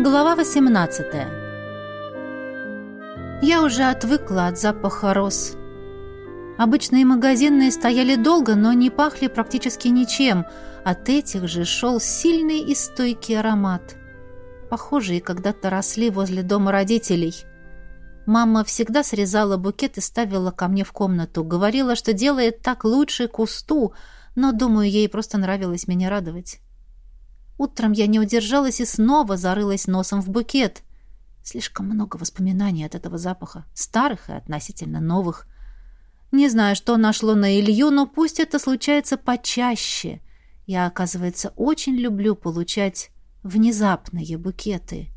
Глава 18 Я уже отвыкла от запаха роз. Обычные магазинные стояли долго, но не пахли практически ничем. От этих же шел сильный и стойкий аромат. Похожие когда-то росли возле дома родителей. Мама всегда срезала букет и ставила ко мне в комнату. Говорила, что делает так лучше кусту, но, думаю, ей просто нравилось меня радовать. Утром я не удержалась и снова зарылась носом в букет. Слишком много воспоминаний от этого запаха, старых и относительно новых. Не знаю, что нашло на Илью, но пусть это случается почаще. Я, оказывается, очень люблю получать внезапные букеты.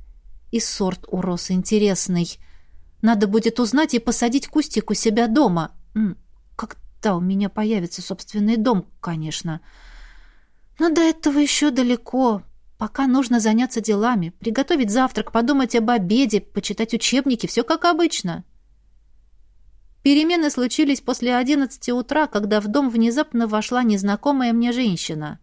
И сорт у роз интересный. Надо будет узнать и посадить кустик у себя дома. Когда у меня появится собственный дом, конечно. — но до этого еще далеко. Пока нужно заняться делами, приготовить завтрак, подумать об обеде, почитать учебники, все как обычно. Перемены случились после одиннадцати утра, когда в дом внезапно вошла незнакомая мне женщина.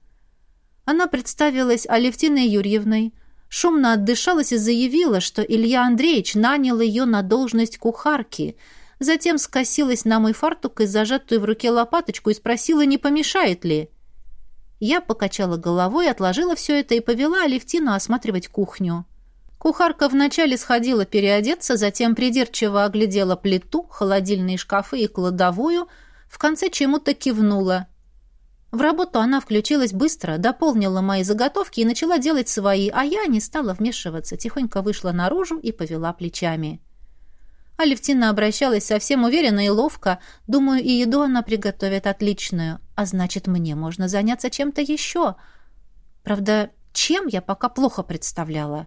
Она представилась Алевтиной Юрьевной, шумно отдышалась и заявила, что Илья Андреевич нанял ее на должность кухарки, затем скосилась на мой фартук и зажатую в руке лопаточку и спросила, не помешает ли. Я покачала головой, отложила все это и повела Алевтину осматривать кухню. Кухарка вначале сходила переодеться, затем придирчиво оглядела плиту, холодильные шкафы и кладовую, в конце чему-то кивнула. В работу она включилась быстро, дополнила мои заготовки и начала делать свои, а я не стала вмешиваться, тихонько вышла наружу и повела плечами. Алевтина обращалась совсем уверенно и ловко. Думаю, и еду она приготовит отличную. А значит, мне можно заняться чем-то еще. Правда, чем я пока плохо представляла.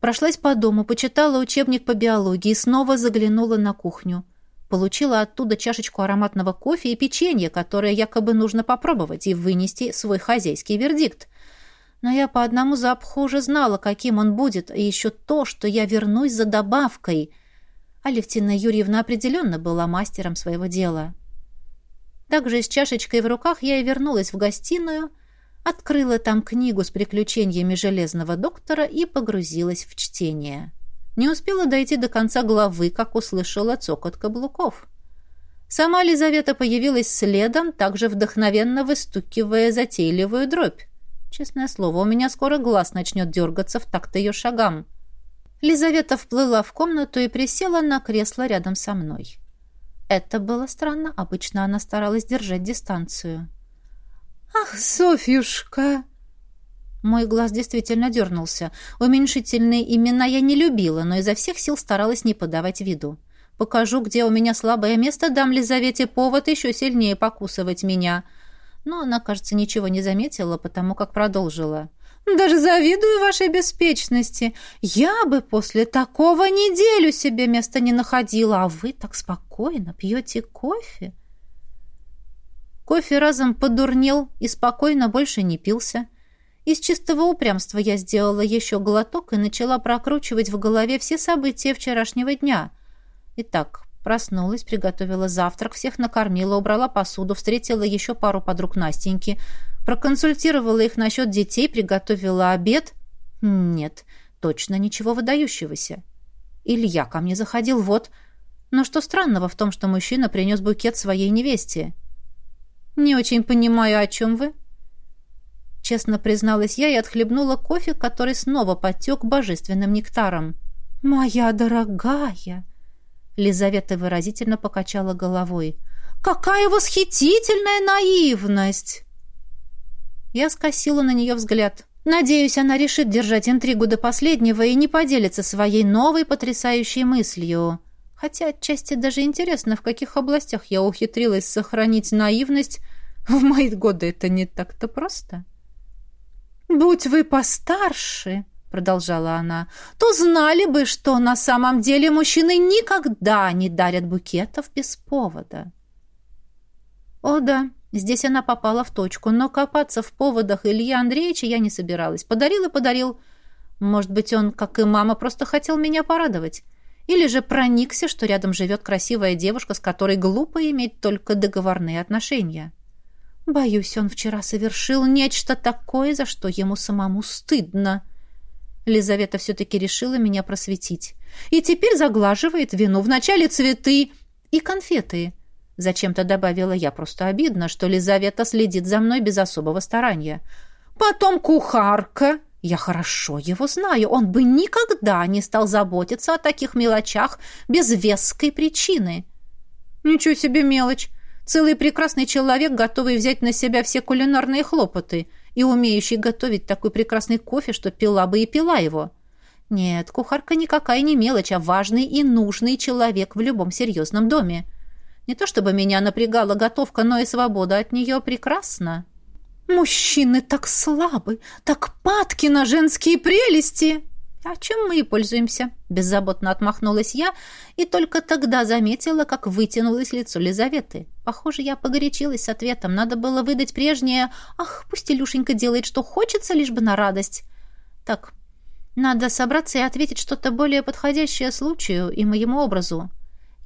Прошлась по дому, почитала учебник по биологии и снова заглянула на кухню. Получила оттуда чашечку ароматного кофе и печенье, которое якобы нужно попробовать и вынести свой хозяйский вердикт. Но я по одному запаху уже знала, каким он будет, и еще то, что я вернусь за добавкой — Алевтина Юрьевна определенно была мастером своего дела. Также с чашечкой в руках я и вернулась в гостиную, открыла там книгу с приключениями железного доктора и погрузилась в чтение. Не успела дойти до конца главы, как услышала цокот каблуков. Сама Лизавета появилась следом, также вдохновенно выстукивая затейливую дробь. Честное слово, у меня скоро глаз начнет дергаться в такт ее шагам. Лизавета вплыла в комнату и присела на кресло рядом со мной. Это было странно. Обычно она старалась держать дистанцию. «Ах, Софьюшка!» Мой глаз действительно дернулся. Уменьшительные имена я не любила, но изо всех сил старалась не подавать виду. Покажу, где у меня слабое место, дам Лизавете повод еще сильнее покусывать меня. Но она, кажется, ничего не заметила, потому как продолжила. Даже завидую вашей беспечности. Я бы после такого неделю себе места не находила, а вы так спокойно пьете кофе. Кофе разом подурнел и спокойно больше не пился. Из чистого упрямства я сделала еще глоток и начала прокручивать в голове все события вчерашнего дня. Итак, Проснулась, приготовила завтрак, всех накормила, убрала посуду, встретила еще пару подруг Настеньки, проконсультировала их насчет детей, приготовила обед. Нет, точно ничего выдающегося. Илья ко мне заходил, вот. Но что странного в том, что мужчина принес букет своей невесте? «Не очень понимаю, о чем вы?» Честно призналась я и отхлебнула кофе, который снова потек божественным нектаром. «Моя дорогая!» Лизавета выразительно покачала головой. «Какая восхитительная наивность!» Я скосила на нее взгляд. Надеюсь, она решит держать интригу до последнего и не поделится своей новой потрясающей мыслью. Хотя отчасти даже интересно, в каких областях я ухитрилась сохранить наивность. В мои годы это не так-то просто. «Будь вы постарше», продолжала она, то знали бы, что на самом деле мужчины никогда не дарят букетов без повода. О да, здесь она попала в точку, но копаться в поводах Ильи Андреевича я не собиралась. Подарил и подарил. Может быть, он, как и мама, просто хотел меня порадовать. Или же проникся, что рядом живет красивая девушка, с которой глупо иметь только договорные отношения. Боюсь, он вчера совершил нечто такое, за что ему самому стыдно. — Лизавета все-таки решила меня просветить. И теперь заглаживает вину. Вначале цветы и конфеты. Зачем-то добавила я. Просто обидно, что Лизавета следит за мной без особого старания. Потом кухарка. Я хорошо его знаю. Он бы никогда не стал заботиться о таких мелочах без веской причины. Ничего себе мелочь. Целый прекрасный человек, готовый взять на себя все кулинарные хлопоты и умеющий готовить такой прекрасный кофе, что пила бы и пила его. Нет, кухарка никакая не мелочь, а важный и нужный человек в любом серьезном доме. Не то чтобы меня напрягала готовка, но и свобода от нее прекрасна. Мужчины так слабы, так падки на женские прелести. «А чем мы и пользуемся?» – беззаботно отмахнулась я, и только тогда заметила, как вытянулось лицо Лизаветы. Похоже, я погорячилась с ответом. Надо было выдать прежнее «Ах, пусть Илюшенька делает, что хочется, лишь бы на радость». Так, надо собраться и ответить что-то более подходящее случаю и моему образу.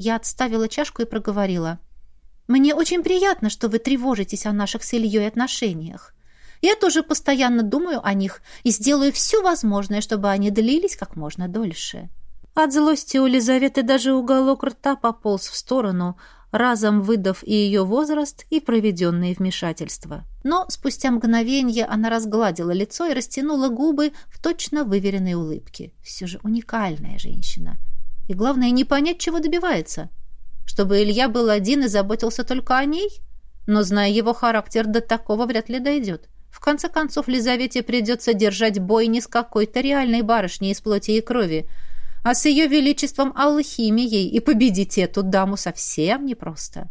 Я отставила чашку и проговорила. «Мне очень приятно, что вы тревожитесь о наших с Ильей отношениях. Я тоже постоянно думаю о них и сделаю все возможное, чтобы они длились как можно дольше». От злости у Лизаветы даже уголок рта пополз в сторону, разом выдав и ее возраст, и проведенные вмешательства. Но спустя мгновение она разгладила лицо и растянула губы в точно выверенной улыбке. Все же уникальная женщина. И главное, не понять, чего добивается. Чтобы Илья был один и заботился только о ней? Но, зная его характер, до такого вряд ли дойдет. В конце концов, Лизавете придется держать бой не с какой-то реальной барышней из плоти и крови, а с ее величеством алхимией, и победить эту даму совсем непросто.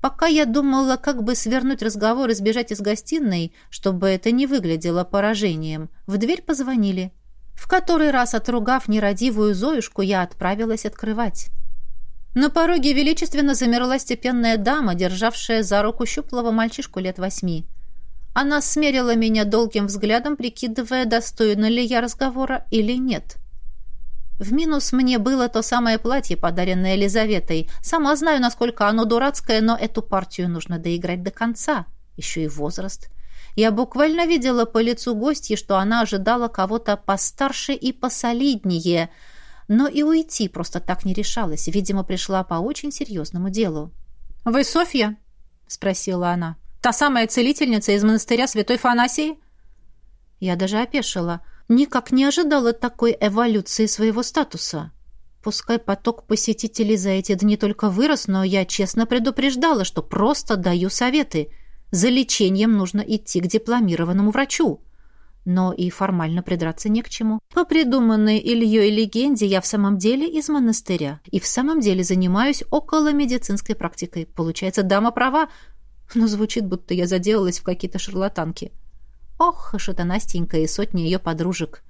Пока я думала, как бы свернуть разговор и сбежать из гостиной, чтобы это не выглядело поражением, в дверь позвонили. В который раз, отругав нерадивую Зоюшку, я отправилась открывать. На пороге величественно замерла степенная дама, державшая за руку щуплого мальчишку лет восьми. Она смерила меня долгим взглядом, прикидывая, достойна ли я разговора или нет. В минус мне было то самое платье, подаренное Елизаветой. Сама знаю, насколько оно дурацкое, но эту партию нужно доиграть до конца. Еще и возраст. Я буквально видела по лицу гостьи, что она ожидала кого-то постарше и посолиднее, но и уйти просто так не решалась. Видимо, пришла по очень серьезному делу. «Вы Софья?» — спросила она. Та самая целительница из монастыря Святой Фанасии? Я даже опешила. Никак не ожидала такой эволюции своего статуса. Пускай поток посетителей за эти дни только вырос, но я честно предупреждала, что просто даю советы. За лечением нужно идти к дипломированному врачу. Но и формально придраться не к чему. По придуманной Ильей легенде я в самом деле из монастыря. И в самом деле занимаюсь около медицинской практикой. Получается, дама права, но звучит, будто я заделалась в какие-то шарлатанки. Ох, аж это Настенька и сотни ее подружек.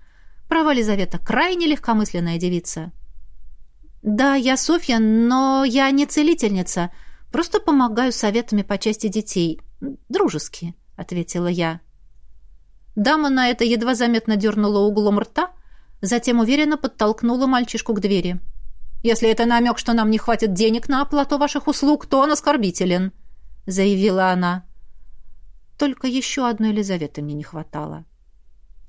Права Лизавета, крайне легкомысленная девица. Да, я Софья, но я не целительница. Просто помогаю советами по части детей. Дружески, ответила я. Дама на это едва заметно дернула углом рта, затем уверенно подтолкнула мальчишку к двери. «Если это намек, что нам не хватит денег на оплату ваших услуг, то он оскорбителен», — заявила она. Только еще одной Елизаветы мне не хватало.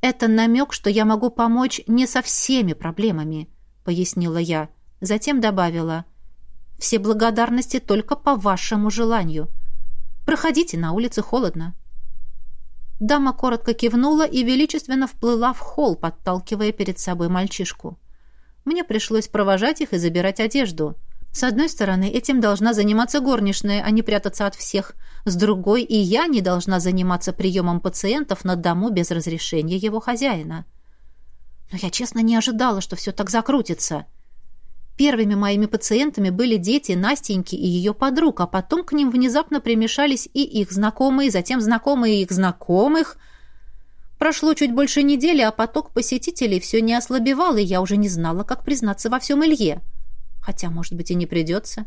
«Это намек, что я могу помочь не со всеми проблемами», — пояснила я. Затем добавила. «Все благодарности только по вашему желанию. Проходите, на улице холодно». Дама коротко кивнула и величественно вплыла в холл, подталкивая перед собой мальчишку. Мне пришлось провожать их и забирать одежду — с одной стороны, этим должна заниматься горничная, а не прятаться от всех. С другой, и я не должна заниматься приемом пациентов на дому без разрешения его хозяина. Но я честно не ожидала, что все так закрутится. Первыми моими пациентами были дети Настеньки и ее подруг, а потом к ним внезапно примешались и их знакомые, затем знакомые их знакомых. Прошло чуть больше недели, а поток посетителей все не ослабевал, и я уже не знала, как признаться во всем Илье. — Хотя, может быть, и не придется.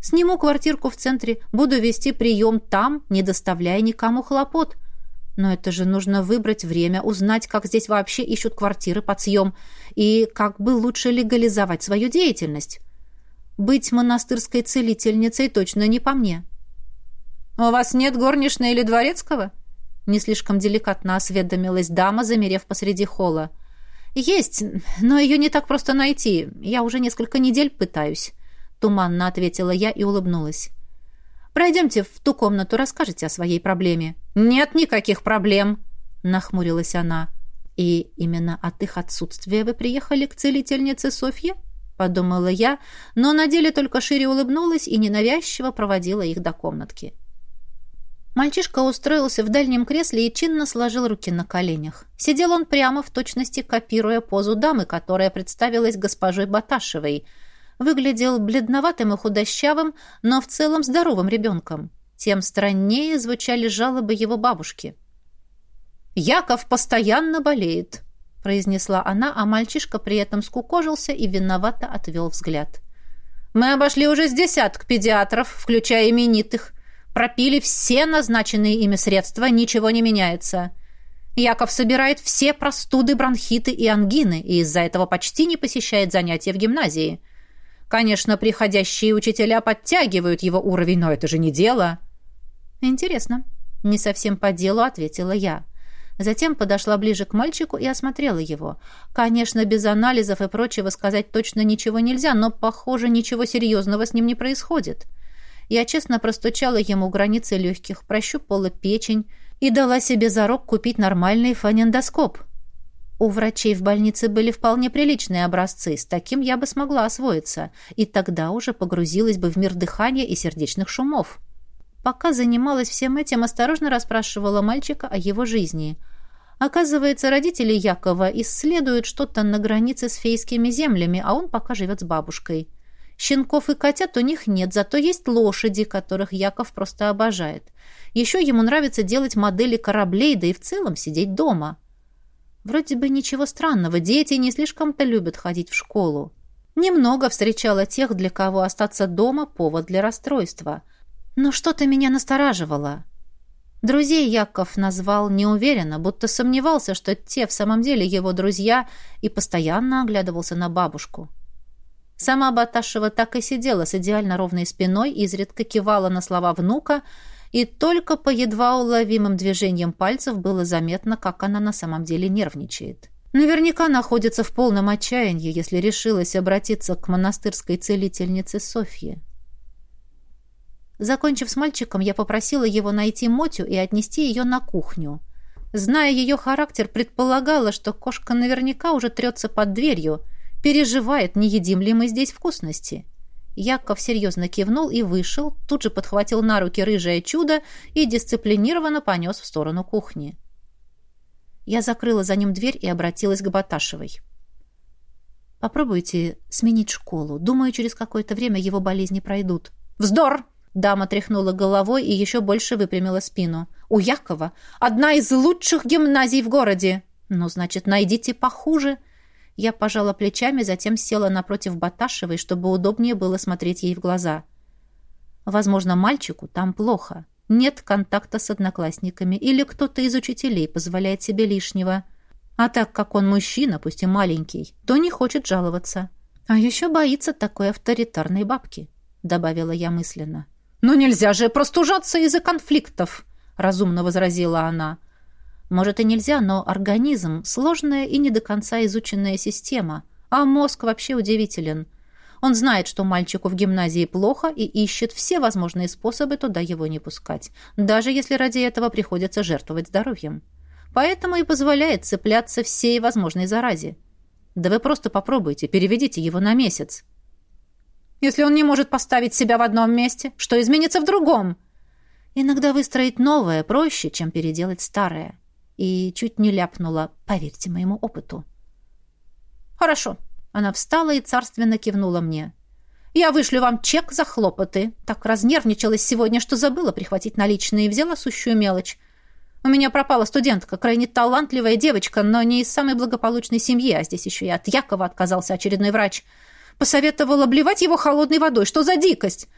Сниму квартирку в центре, буду вести прием там, не доставляя никому хлопот. Но это же нужно выбрать время, узнать, как здесь вообще ищут квартиры под съем и как бы лучше легализовать свою деятельность. Быть монастырской целительницей точно не по мне. «У вас нет горничной или дворецкого?» Не слишком деликатно осведомилась дама, замерев посреди холла. «Есть, но ее не так просто найти. Я уже несколько недель пытаюсь», — туманно ответила я и улыбнулась. «Пройдемте в ту комнату, расскажете о своей проблеме». «Нет никаких проблем», — нахмурилась она. «И именно от их отсутствия вы приехали к целительнице Софье?» — подумала я, но на деле только шире улыбнулась и ненавязчиво проводила их до комнатки. Мальчишка устроился в дальнем кресле и чинно сложил руки на коленях. Сидел он прямо в точности, копируя позу дамы, которая представилась госпожой Баташевой. Выглядел бледноватым и худощавым, но в целом здоровым ребенком. Тем страннее звучали жалобы его бабушки. «Яков постоянно болеет», — произнесла она, а мальчишка при этом скукожился и виновато отвел взгляд. «Мы обошли уже с десяток педиатров, включая именитых. Пропили все назначенные ими средства, ничего не меняется. Яков собирает все простуды, бронхиты и ангины, и из-за этого почти не посещает занятия в гимназии. Конечно, приходящие учителя подтягивают его уровень, но это же не дело. Интересно. Не совсем по делу, ответила я. Затем подошла ближе к мальчику и осмотрела его. Конечно, без анализов и прочего сказать точно ничего нельзя, но, похоже, ничего серьезного с ним не происходит. Я честно простучала ему границы легких, прощупала печень и дала себе зарок купить нормальный фонендоскоп. У врачей в больнице были вполне приличные образцы, с таким я бы смогла освоиться, и тогда уже погрузилась бы в мир дыхания и сердечных шумов. Пока занималась всем этим, осторожно расспрашивала мальчика о его жизни. Оказывается, родители Якова исследуют что-то на границе с фейскими землями, а он пока живет с бабушкой. Щенков и котят у них нет, зато есть лошади, которых Яков просто обожает. Еще ему нравится делать модели кораблей, да и в целом сидеть дома. Вроде бы ничего странного, дети не слишком-то любят ходить в школу. Немного встречала тех, для кого остаться дома – повод для расстройства. Но что-то меня настораживало. Друзей Яков назвал неуверенно, будто сомневался, что те в самом деле его друзья, и постоянно оглядывался на бабушку. Сама Баташева так и сидела с идеально ровной спиной, изредка кивала на слова внука, и только по едва уловимым движениям пальцев было заметно, как она на самом деле нервничает. Наверняка находится в полном отчаянии, если решилась обратиться к монастырской целительнице Софье. Закончив с мальчиком, я попросила его найти Мотю и отнести ее на кухню. Зная ее характер, предполагала, что кошка наверняка уже трется под дверью – Переживает, не едим ли мы здесь вкусности. Яков серьезно кивнул и вышел, тут же подхватил на руки рыжее чудо и дисциплинированно понес в сторону кухни. Я закрыла за ним дверь и обратилась к Баташевой. «Попробуйте сменить школу. Думаю, через какое-то время его болезни пройдут». «Вздор!» Дама тряхнула головой и еще больше выпрямила спину. «У Якова одна из лучших гимназий в городе. Ну, значит, найдите похуже. Я пожала плечами, затем села напротив Баташевой, чтобы удобнее было смотреть ей в глаза. Возможно, мальчику там плохо. Нет контакта с одноклассниками или кто-то из учителей позволяет себе лишнего. А так как он мужчина, пусть и маленький, то не хочет жаловаться. А еще боится такой авторитарной бабки, добавила я мысленно. «Ну нельзя же простужаться из-за конфликтов!» — разумно возразила она. Может и нельзя, но организм – сложная и не до конца изученная система, а мозг вообще удивителен. Он знает, что мальчику в гимназии плохо и ищет все возможные способы туда его не пускать, даже если ради этого приходится жертвовать здоровьем. Поэтому и позволяет цепляться всей возможной заразе. Да вы просто попробуйте, переведите его на месяц. Если он не может поставить себя в одном месте, что изменится в другом? Иногда выстроить новое проще, чем переделать старое и чуть не ляпнула, поверьте моему опыту. «Хорошо». Она встала и царственно кивнула мне. «Я вышлю вам чек за хлопоты. Так разнервничалась сегодня, что забыла прихватить наличные и взяла сущую мелочь. У меня пропала студентка, крайне талантливая девочка, но не из самой благополучной семьи, а здесь еще и от Якова отказался очередной врач. Посоветовал обливать его холодной водой. Что за дикость?»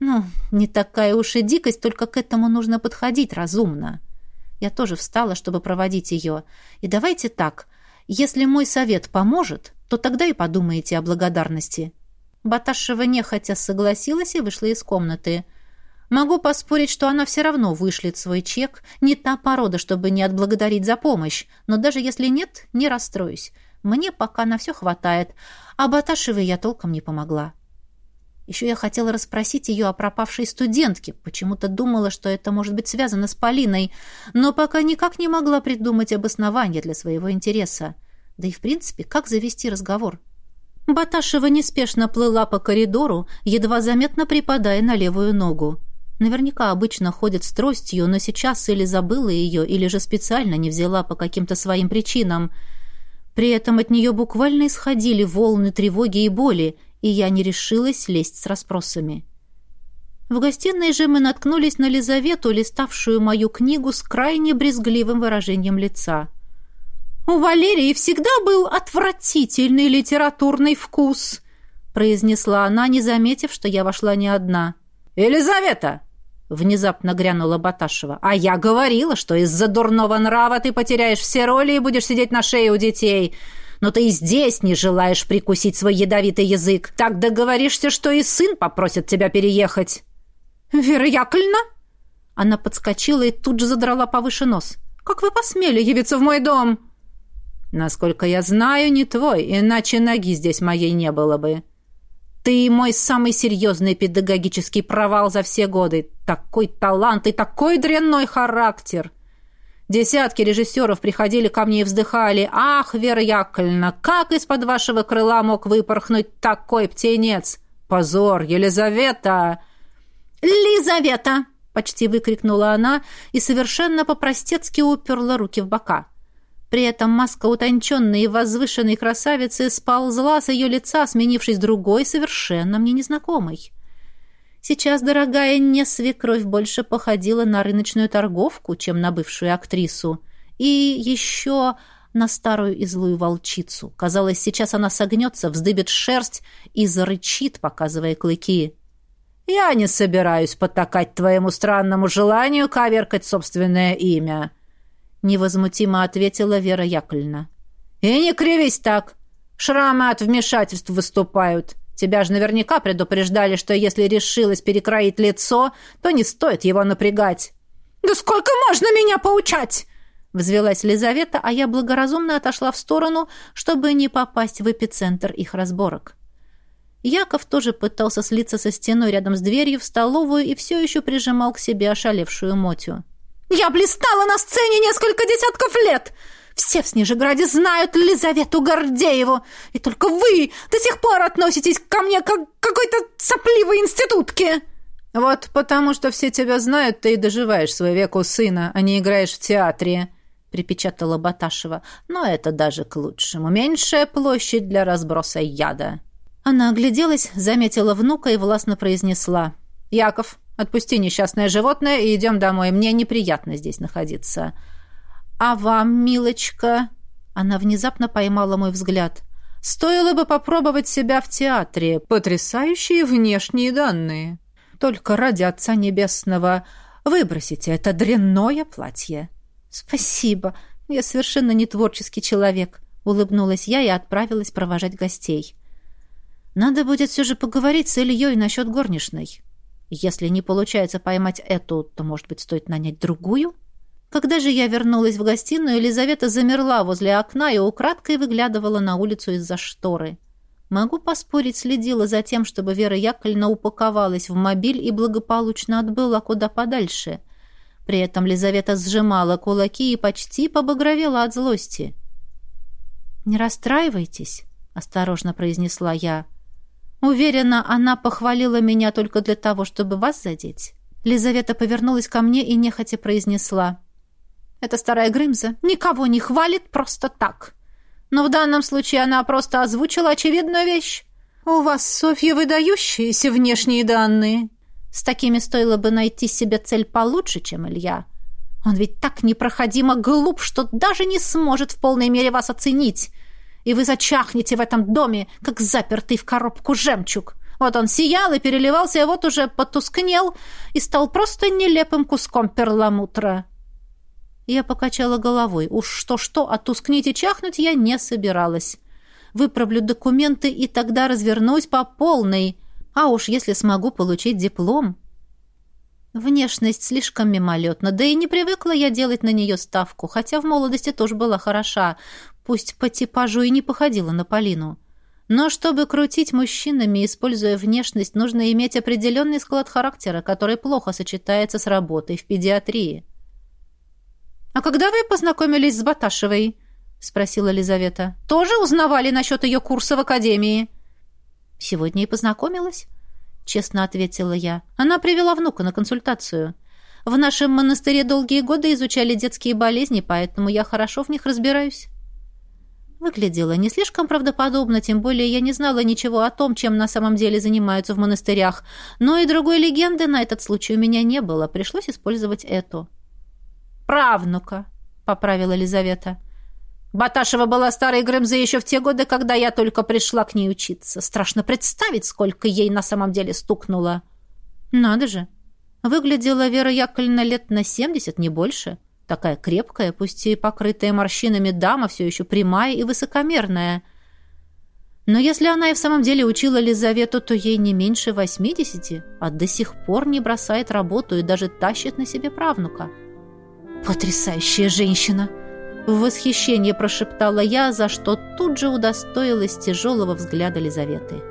«Ну, не такая уж и дикость, только к этому нужно подходить разумно». Я тоже встала, чтобы проводить ее. И давайте так. Если мой совет поможет, то тогда и подумаете о благодарности». Баташева нехотя согласилась и вышла из комнаты. Могу поспорить, что она все равно вышлет свой чек. Не та порода, чтобы не отблагодарить за помощь. Но даже если нет, не расстроюсь. Мне пока на все хватает. А Баташевой я толком не помогла. Еще я хотела расспросить ее о пропавшей студентке. Почему-то думала, что это может быть связано с Полиной, но пока никак не могла придумать обоснование для своего интереса. Да и, в принципе, как завести разговор? Баташева неспешно плыла по коридору, едва заметно припадая на левую ногу. Наверняка обычно ходит с тростью, но сейчас или забыла ее, или же специально не взяла по каким-то своим причинам. При этом от нее буквально исходили волны тревоги и боли, и я не решилась лезть с расспросами. В гостиной же мы наткнулись на Лизавету, листавшую мою книгу с крайне брезгливым выражением лица. «У Валерии всегда был отвратительный литературный вкус», произнесла она, не заметив, что я вошла не одна. «Елизавета!» Внезапно грянула Баташева. «А я говорила, что из-за дурного нрава ты потеряешь все роли и будешь сидеть на шее у детей но ты и здесь не желаешь прикусить свой ядовитый язык. Так договоришься, что и сын попросит тебя переехать». «Вера Яковлевна?» Она подскочила и тут же задрала повыше нос. «Как вы посмели явиться в мой дом?» «Насколько я знаю, не твой, иначе ноги здесь моей не было бы. Ты мой самый серьезный педагогический провал за все годы. Такой талант и такой дрянной характер!» Десятки режиссеров приходили ко мне и вздыхали. «Ах, Вера как из-под вашего крыла мог выпорхнуть такой птенец? Позор, Елизавета!» «Лизавета!» — почти выкрикнула она и совершенно по-простецки уперла руки в бока. При этом маска утонченной и возвышенной красавицы сползла с ее лица, сменившись другой, совершенно мне незнакомой. Сейчас дорогая не свекровь больше походила на рыночную торговку, чем на бывшую актрису. И еще на старую и злую волчицу. Казалось, сейчас она согнется, вздыбит шерсть и зарычит, показывая клыки. «Я не собираюсь потакать твоему странному желанию коверкать собственное имя», — невозмутимо ответила Вера Яковлевна. «И не кривись так. Шрамы от вмешательств выступают. Тебя же наверняка предупреждали, что если решилась перекроить лицо, то не стоит его напрягать». «Да сколько можно меня поучать?» Взвелась Лизавета, а я благоразумно отошла в сторону, чтобы не попасть в эпицентр их разборок. Яков тоже пытался слиться со стеной рядом с дверью в столовую и все еще прижимал к себе ошалевшую Мотю. «Я блистала на сцене несколько десятков лет! Все в Снежеграде знают Лизавету Гордееву, и только вы до сих пор относитесь ко мне как к какой-то сопливой институтке!» «Вот потому что все тебя знают, ты и доживаешь свой век у сына, а не играешь в театре», — припечатала Баташева. «Но это даже к лучшему. Меньшая площадь для разброса яда». Она огляделась, заметила внука и властно произнесла. «Яков, отпусти несчастное животное и идем домой. Мне неприятно здесь находиться». «А вам, милочка?» Она внезапно поймала мой взгляд. «Стоило бы попробовать себя в театре. Потрясающие внешние данные. Только ради Отца Небесного выбросите это дрянное платье». «Спасибо. Я совершенно не творческий человек», — улыбнулась я и отправилась провожать гостей. «Надо будет все же поговорить с Ильей насчет горничной. Если не получается поймать эту, то, может быть, стоит нанять другую?» Когда же я вернулась в гостиную, Елизавета замерла возле окна и украдкой выглядывала на улицу из-за шторы. Могу поспорить, следила за тем, чтобы Вера Яковлевна упаковалась в мобиль и благополучно отбыла куда подальше. При этом Лизавета сжимала кулаки и почти побагровела от злости. «Не расстраивайтесь», — осторожно произнесла я. «Уверена, она похвалила меня только для того, чтобы вас задеть». Лизавета повернулась ко мне и нехотя произнесла. Эта старая Грымза никого не хвалит просто так. Но в данном случае она просто озвучила очевидную вещь. У вас, Софья, выдающиеся внешние данные. С такими стоило бы найти себе цель получше, чем Илья. Он ведь так непроходимо глуп, что даже не сможет в полной мере вас оценить. И вы зачахнете в этом доме, как запертый в коробку жемчуг. Вот он сиял и переливался, и вот уже потускнел и стал просто нелепым куском перламутра. Я покачала головой. Уж что-что, а тускнить и чахнуть я не собиралась. Выправлю документы и тогда развернусь по полной. А уж если смогу получить диплом. Внешность слишком мимолетна, да и не привыкла я делать на нее ставку, хотя в молодости тоже была хороша, пусть по типажу и не походила на Полину. Но чтобы крутить мужчинами, используя внешность, нужно иметь определенный склад характера, который плохо сочетается с работой в педиатрии. «А когда вы познакомились с Баташевой?» — спросила Лизавета. «Тоже узнавали насчет ее курса в академии?» «Сегодня и познакомилась», — честно ответила я. «Она привела внука на консультацию. В нашем монастыре долгие годы изучали детские болезни, поэтому я хорошо в них разбираюсь». Выглядело не слишком правдоподобно, тем более я не знала ничего о том, чем на самом деле занимаются в монастырях, но и другой легенды на этот случай у меня не было, пришлось использовать эту. «Правнука», — поправила Елизавета. «Баташева была старой Грымзой еще в те годы, когда я только пришла к ней учиться. Страшно представить, сколько ей на самом деле стукнуло». «Надо же. Выглядела Вера Яковлевна лет на семьдесят, не больше». Такая крепкая, пусть и покрытая морщинами дама, все еще прямая и высокомерная. Но если она и в самом деле учила Лизавету, то ей не меньше восьмидесяти, а до сих пор не бросает работу и даже тащит на себе правнука. «Потрясающая женщина!» В восхищении прошептала я, за что тут же удостоилась тяжелого взгляда Лизаветы.